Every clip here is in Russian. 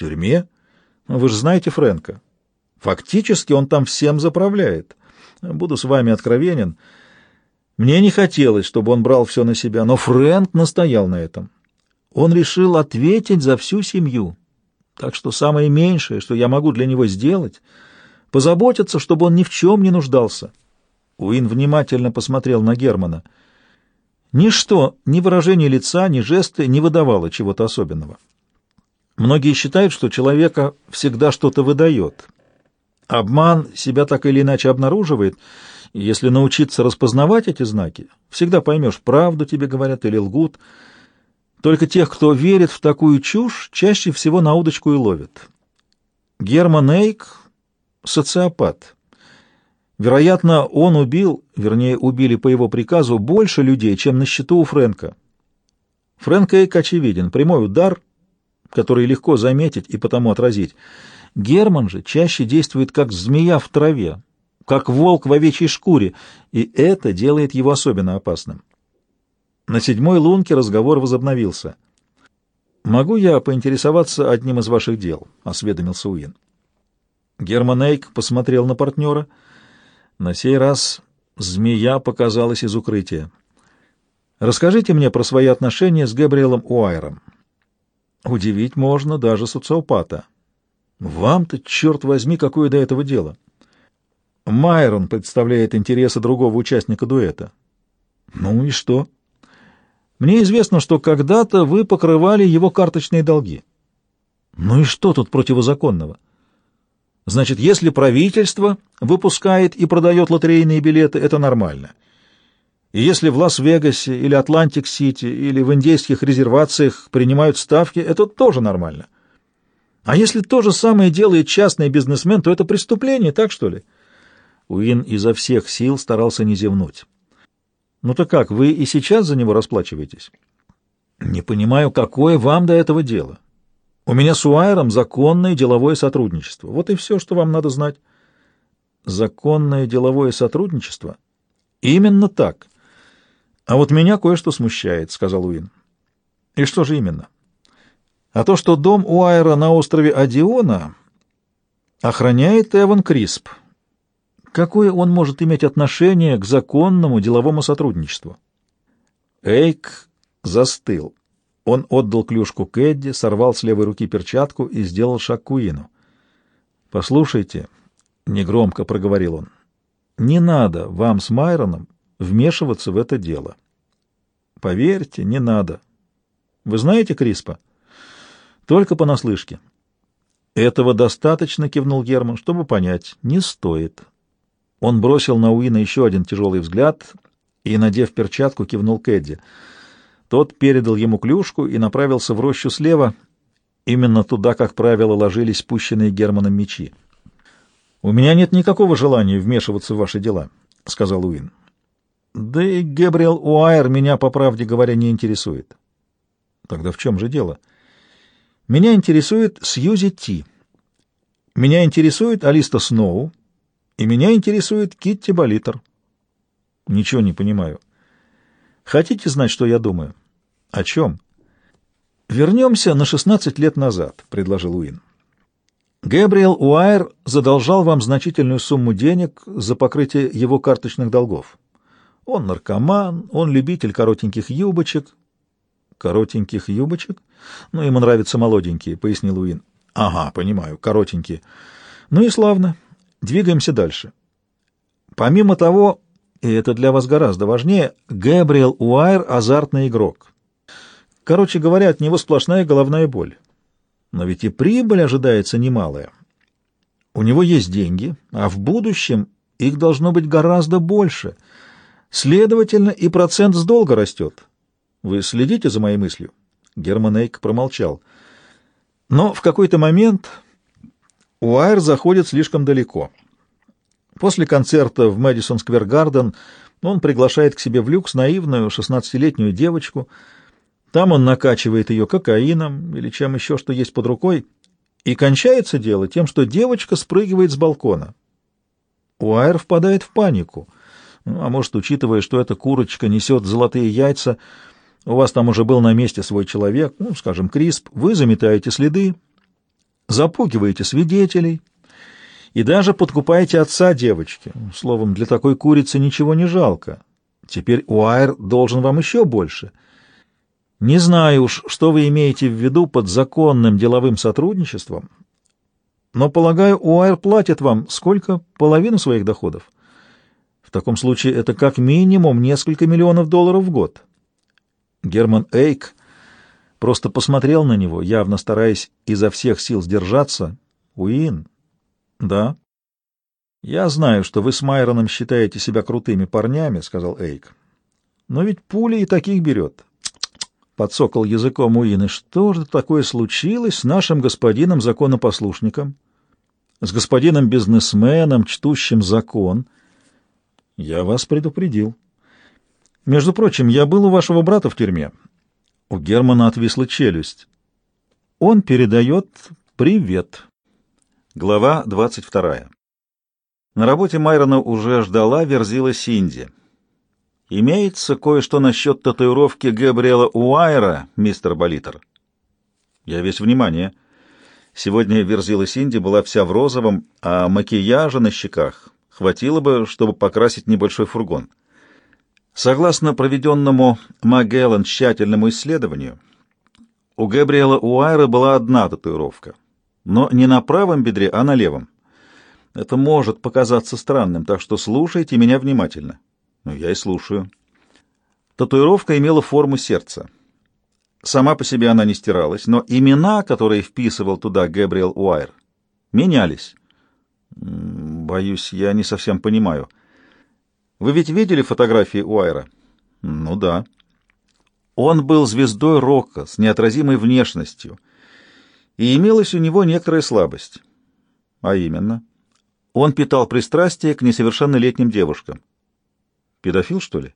тюрьме? Вы же знаете Фрэнка. Фактически он там всем заправляет. Буду с вами откровенен. Мне не хотелось, чтобы он брал все на себя, но Фрэнк настоял на этом. Он решил ответить за всю семью. Так что самое меньшее, что я могу для него сделать, позаботиться, чтобы он ни в чем не нуждался. Уин внимательно посмотрел на Германа. Ничто, ни выражение лица, ни жесты не выдавало чего-то особенного. Многие считают, что человека всегда что-то выдает. Обман себя так или иначе обнаруживает, если научиться распознавать эти знаки, всегда поймешь, правду тебе говорят или лгут. Только тех, кто верит в такую чушь, чаще всего на удочку и ловят. Герман Эйк — социопат. Вероятно, он убил, вернее, убили по его приказу, больше людей, чем на счету у Фрэнка. Фрэнк Эйк очевиден. Прямой удар, который легко заметить и потому отразить. Герман же чаще действует как змея в траве, как волк в овечьей шкуре, и это делает его особенно опасным. На седьмой лунке разговор возобновился. «Могу я поинтересоваться одним из ваших дел?» — осведомился Уин. Герман Эйк посмотрел на партнера — на сей раз змея показалась из укрытия. «Расскажите мне про свои отношения с Габриэлом Уайром. Удивить можно даже социопата. Вам-то, черт возьми, какое до этого дело?» Майрон представляет интересы другого участника дуэта. Ну и что? Мне известно, что когда-то вы покрывали его карточные долги. Ну и что тут противозаконного? — Значит, если правительство выпускает и продает лотерейные билеты, это нормально. И если в Лас-Вегасе или Атлантик-Сити или в индейских резервациях принимают ставки, это тоже нормально. А если то же самое делает частный бизнесмен, то это преступление, так что ли? Уин изо всех сил старался не зевнуть. «Ну так как, вы и сейчас за него расплачиваетесь?» «Не понимаю, какое вам до этого дело?» У меня с Уайером законное деловое сотрудничество. Вот и все, что вам надо знать. Законное деловое сотрудничество? Именно так. А вот меня кое-что смущает, — сказал Уин. И что же именно? А то, что дом Уайера на острове Адиона охраняет Эван Крисп. Какое он может иметь отношение к законному деловому сотрудничеству? Эйк застыл. Он отдал клюшку Кэдди, сорвал с левой руки перчатку и сделал шаг к Уину. «Послушайте», — негромко проговорил он, — «не надо вам с Майроном вмешиваться в это дело. Поверьте, не надо. Вы знаете Криспа?» «Только понаслышке». «Этого достаточно», — кивнул Герман, — «чтобы понять. Не стоит». Он бросил на Уина еще один тяжелый взгляд и, надев перчатку, кивнул Кэдди — тот передал ему клюшку и направился в рощу слева, именно туда, как правило, ложились спущенные Германом мечи. «У меня нет никакого желания вмешиваться в ваши дела», — сказал Уин. «Да и Габриэл Уайер меня, по правде говоря, не интересует». «Тогда в чем же дело?» «Меня интересует Сьюзи Ти. Меня интересует Алиста Сноу. И меня интересует Китти Болитер». «Ничего не понимаю». «Хотите знать, что я думаю?» «О чем?» «Вернемся на 16 лет назад», — предложил Уин. «Гэбриэл Уайер задолжал вам значительную сумму денег за покрытие его карточных долгов. Он наркоман, он любитель коротеньких юбочек». «Коротеньких юбочек? Ну, ему нравятся молоденькие», — пояснил Уин. «Ага, понимаю, коротенькие. Ну и славно. Двигаемся дальше. Помимо того, и это для вас гораздо важнее, Гэбриэл Уайер — азартный игрок. Короче говоря, от него сплошная головная боль. Но ведь и прибыль ожидается немалая. У него есть деньги, а в будущем их должно быть гораздо больше. Следовательно, и процент с долга растет. Вы следите за моей мыслью? Герман Эйк промолчал. Но в какой-то момент Уайр заходит слишком далеко. После концерта в Мэдисон Сквер Гарден он приглашает к себе в люкс наивную шестнадцатилетнюю девочку — там он накачивает ее кокаином или чем еще, что есть под рукой, и кончается дело тем, что девочка спрыгивает с балкона. Уайр впадает в панику. Ну, а может, учитывая, что эта курочка несет золотые яйца, у вас там уже был на месте свой человек, ну, скажем, Крисп, вы заметаете следы, запугиваете свидетелей и даже подкупаете отца девочки. Словом, для такой курицы ничего не жалко. Теперь Уайр должен вам еще больше. Не знаю уж, что вы имеете в виду под законным деловым сотрудничеством, но, полагаю, Уайр платит вам сколько? Половину своих доходов? В таком случае это как минимум несколько миллионов долларов в год. Герман Эйк просто посмотрел на него, явно стараясь изо всех сил сдержаться. «Уин?» «Да». «Я знаю, что вы с Майроном считаете себя крутыми парнями», — сказал Эйк. «Но ведь пуля и таких берет». Подсокал языком Уин. «И что же такое случилось с нашим господином-законопослушником? С господином-бизнесменом, чтущим закон?» «Я вас предупредил». «Между прочим, я был у вашего брата в тюрьме. У Германа отвисла челюсть. Он передает привет. Глава 22. На работе Майрона уже ждала верзила Синди. «Имеется кое-что насчет татуировки Габриэла Уайра, мистер Болитер». «Я весь внимание». Сегодня верзила Синди была вся в розовом, а макияжа на щеках хватило бы, чтобы покрасить небольшой фургон. Согласно проведенному Магеллан тщательному исследованию, у Габриэла Уайра была одна татуировка, но не на правом бедре, а на левом. Это может показаться странным, так что слушайте меня внимательно. Ну, я и слушаю. Татуировка имела форму сердца. Сама по себе она не стиралась, но имена, которые вписывал туда Габриэл Уайр, менялись. Боюсь, я не совсем понимаю — вы ведь видели фотографии Уайра? Ну да. Он был звездой рока с неотразимой внешностью, и имелась у него некоторая слабость. А именно, он питал пристрастие к несовершеннолетним девушкам. Педофил, что ли?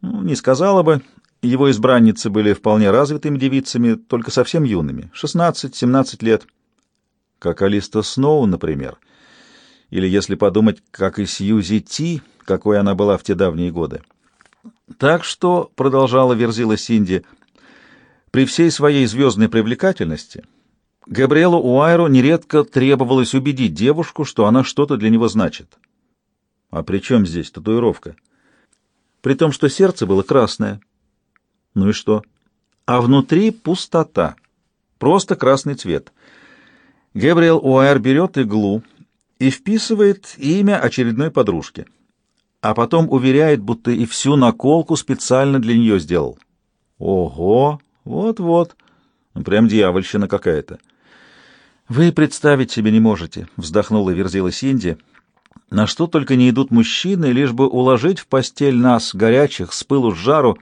Ну, не сказала бы. Его избранницы были вполне развитыми девицами, только совсем юными, 16-17 лет. Как Алиста Сноу, например. Или, если подумать, как и Сьюзи Ти — какой она была в те давние годы. Так что, — продолжала верзила Синди, — при всей своей звездной привлекательности Габриэлу Уайру нередко требовалось убедить девушку, что она что-то для него значит. А при чем здесь татуировка? При том, что сердце было красное. Ну и что? А внутри пустота. Просто красный цвет. Габриэл Уайр берет иглу и вписывает имя очередной подружки — а потом уверяет, будто и всю наколку специально для нее сделал. Ого, вот-вот, ну, прям дьявольщина какая-то. Вы представить себе не можете, вздохнула и верзила Синди. На что только не идут мужчины, лишь бы уложить в постель нас, горячих, с пылу с жару,